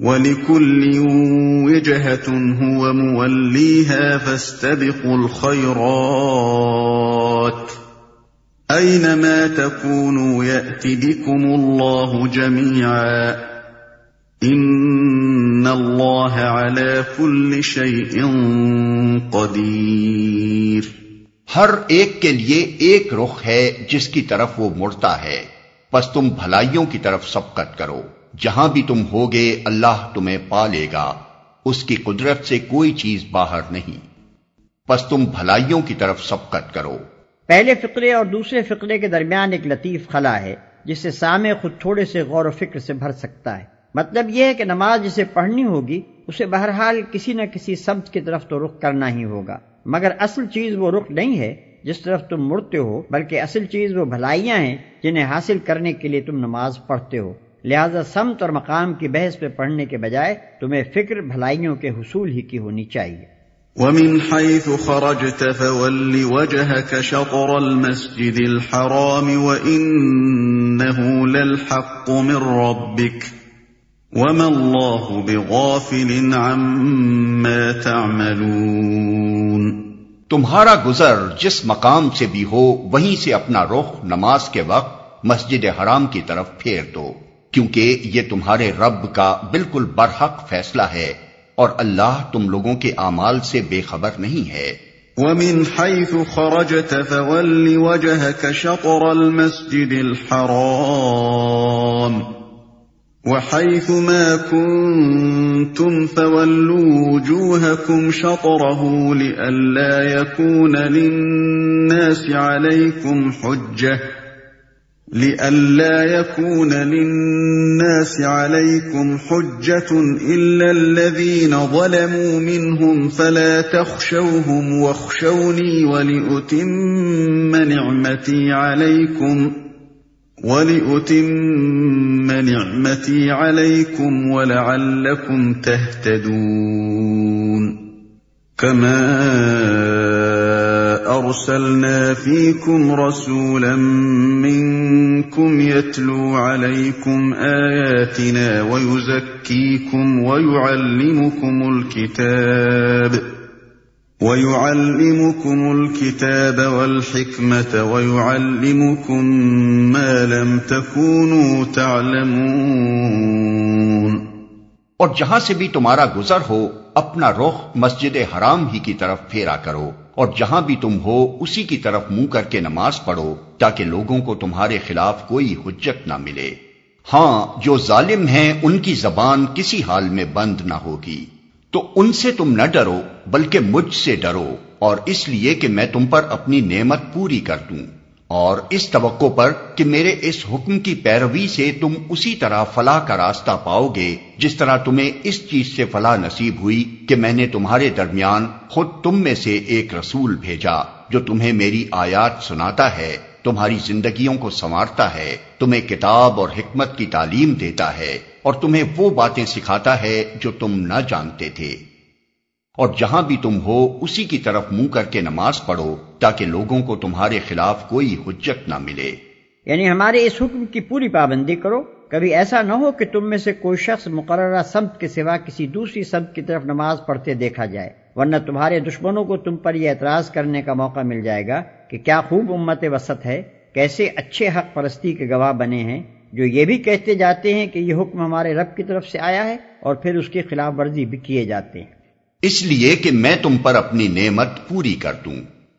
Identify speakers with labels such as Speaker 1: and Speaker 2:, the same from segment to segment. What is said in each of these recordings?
Speaker 1: وَلِكُلٍّ وِجْهَةٌ هُوَ مُوَلِّيهَا فَاسْتَبِقُوا الْخَيْرَاتِ. أَيْنَمَا تَكُونُوا يَأْتِ بِكُمُ اللَّهُ جَمِيعًا. إِنَّ اللَّهَ عَلَى كُلِّ شَيْءٍ قَدِيرٌ.
Speaker 2: ہر ایک کے لیے ایک رخ ہے جس کی طرف وہ مڑتا ہے. پس تم بھلائیوں کی طرف سبقت کرو. جہاں بھی تم ہوگے، اللہ تمہیں پا لے گا۔ اس کی قدرت سے کوئی چیز باہر نہیں۔ پس تم بھلائیوں کی طرف سبقت کرو۔
Speaker 3: پہلے فقرے اور دوسرے فقرے کے درمیان ایک لطیف خلا ہے، جس سے سامع خود تھوڑے سے غور و فکر سے بھر سکتا ہے۔ مطلب یہ ہے کہ نماز جسے پڑھنی ہوگی، اسے بہرحال کسی نہ کسی سبز کی طرف تو رخ کرنا ہی ہوگا۔ مگر اصل چیز وہ رخ نہیں ہے جس طرف تم مڑتے ہو، بلکہ اصل چیز وہ بھلائیاں ہیں جنہیں حاصل کرنے کے لیے تم نماز پڑھتے ہو۔ لہذا سمت اور مقام کی بحث پہ پڑھنے کے بجائے تمہیں فکر بھلائیوں کے حصول ہی کی ہونی چاہیے۔
Speaker 1: وَمِنْ حَيْثُ خَرَجْتَ فَوَلِّ وَجْهَكَ شَطْرَ الْمَسْجِدِ الْحَرَامِ وَإِنَّهُ لَلْحَقُّ مِنْ رَبِّكَ وَمَا اللَّهُ بِغَافِلٍ عَمَّا تَعْمَلُونَ۔
Speaker 2: تمہارا گزر جس مقام سے بھی ہو وہیں سے اپنا رخ نماز کے وقت مسجد حرام کی طرف پھیر دو۔ کیونکہ یہ تمہارے رب کا بالکل برحق فیصلہ ہے اور اللہ تم لوگوں کے اعمال سے بے خبر نہیں ہے۔
Speaker 1: وَمِنْ حَيْثُ خَرَجْتَ فَوَلِّ وَجَهَكَ شَطْرَ الْمَسْجِدِ الْحَرَامِ وَحَيْثُ مَا كُنْتُمْ فَوَلُّوا وُجُوهَكُمْ شَطْرَهُ لِئَلَّا يَكُونَ لِلنَّاسِ عَلَيْكُمْ حُجَّةٌ لئلا يكون للناس عليكم حجة إلا الذين ظلموا منهم فلا تخشوهم واخشوني ولأتم نعمتي عليكم ولأتم نعمتي عليكم ولعلكم تهتدون كما أرسلنا فيكم رسولا منكم يتلو عليكم آياتنا ويزكيكم ويعلمكم الكتاب ويعلمكم الكتاب والحكمة ويعلمكم ما لم تكونوا تعلمون
Speaker 2: اور جہاں سے بھی تمہارا گزر ہو اپنا رخ مسجد حرام ہی کی طرف پھیرا کرو اور جہاں بھی تم ہو، اسی کی طرف منہ کر کے نماز پڑھو تاکہ لوگوں کو تمہارے خلاف کوئی حجت نہ ملے۔ ہاں جو ظالم ہیں، ان کی زبان کسی حال میں بند نہ ہوگی۔ تو ان سے تم نہ ڈرو، بلکہ مجھ سے ڈرو اور اس لیے کہ میں تم پر اپنی نعمت پوری کر دوں۔ اور اس توقع پر کہ میرے اس حکم کی پیروی سے تم اسی طرح فلاح کا راستہ پاؤ گے، جس طرح تمہیں اس چیز سے فلاح نصیب ہوئی کہ میں نے تمہارے درمیان خود تم میں سے ایک رسول بھیجا جو تمہیں میری آیات سناتا ہے، تمہاری زندگیوں کو سنوارتا ہے، تمہیں کتاب اور حکمت کی تعلیم دیتا ہے اور تمہیں وہ باتیں سکھاتا ہے جو تم نہ جانتے تھے۔ اور جہاں بھی تم ہو، اسی کی طرف منہ کر کے نماز پڑھو تاکہ لوگوں کو تمہارے خلاف کوئی حجت نہ ملے۔
Speaker 3: یعنی ہمارے اس حکم کی پوری پابندی کرو۔ کبھی ایسا نہ ہو کہ تم میں سے کوئی شخص مقررہ سمت کے سوا کسی دوسری سمت کی طرف نماز پڑھتے دیکھا جائے، ورنہ تمہارے دشمنوں کو تم پر یہ اعتراض کرنے کا موقع مل جائے گا کہ کیا خوب امت وسط ہے، کیسے اچھے حق پرستی کے گواہ بنے ہیں۔ جو یہ بھی کہتے جاتے ہیں کہ یہ حکم ہمارے رب کی طرف سے آیا ہے اور پھر اس کی خلاف ورزی بھی کیے جاتے ہیں۔
Speaker 2: اس لیے کہ میں تم پر اپنی نعمت پوری کر دوں۔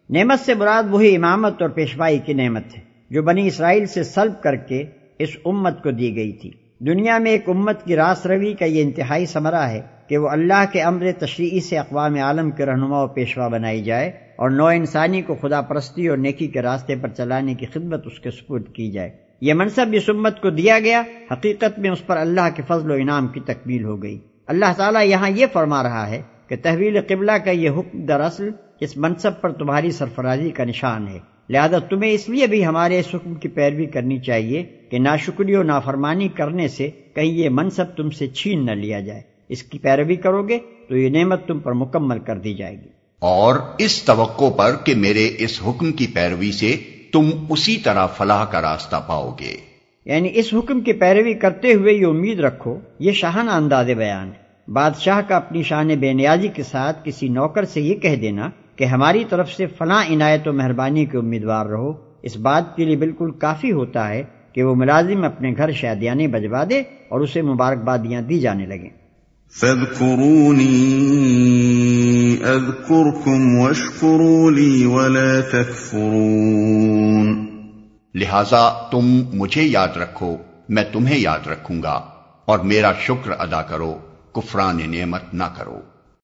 Speaker 3: نعمت سے مراد وہی امامت اور پیشوائی کی نعمت ہے، جو بنی اسرائیل سے سلب کر کے اس امت کو دی گئی تھی۔ دنیا میں ایک امت کی راس روی کا یہ انتہائی ثمرہ ہے کہ وہ اللہ کے امر تشریعی سے اقوام عالم کے رہنما و پیشوا بنائی جائے اور نو انسانی کو خدا پرستی اور نیکی کے راستے پر چلانے کی خدمت اس کے سپرد کی جائے۔ یہ منصب اس امت کو دیا گیا، حقیقت میں اس پر اللہ کے فضل و انعام کی تکمیل ہو گئی۔ اللہ تعالیٰ یہاں یہ فرما رہا ہے کہ تحویل قبلہ کا یہ حکم دراصل اس منصب پر تمہاری سرفرازی کا نشان ہے۔ لہذا تمہیں اس لیے بھی ہمارے اس حکم کی پیروی کرنی چاہیے کہ ناشکری و نافرمانی کرنے سے کہیں یہ منصب تم سے چھین نہ لیا جائے۔ اس کی پیروی کرو گے تو یہ نعمت تم پر مکمل کر دی جائے گی۔
Speaker 2: اور اس توقع پر کہ میرے اس حکم کی پیروی سے تم اسی طرح فلاح کا راستہ پاؤ گے۔
Speaker 3: یعنی اس حکم کی پیروی کرتے ہوئے یہ امید رکھو یہ شاہانہ انداز بیان ہے۔ بادشاہ کا اپنی شان بے نیازی کے ساتھ کسی نوکر سے یہ کہہ دینا کہ ہماری طرف سے فلاں عنایت و مہربانی کے امیدوار رہو۔ اس بات کے لیے بالکل کافی ہوتا ہے کہ وہ ملازم اپنے گھر شادیانے بجوا دے اور اسے مبارکبادیاں دی جانے لگیں۔
Speaker 2: لہذا تم مجھے یاد رکھو میں تمہیں یاد رکھوں گا اور میرا شکر ادا کرو۔ کفران نعمت نہ کرو۔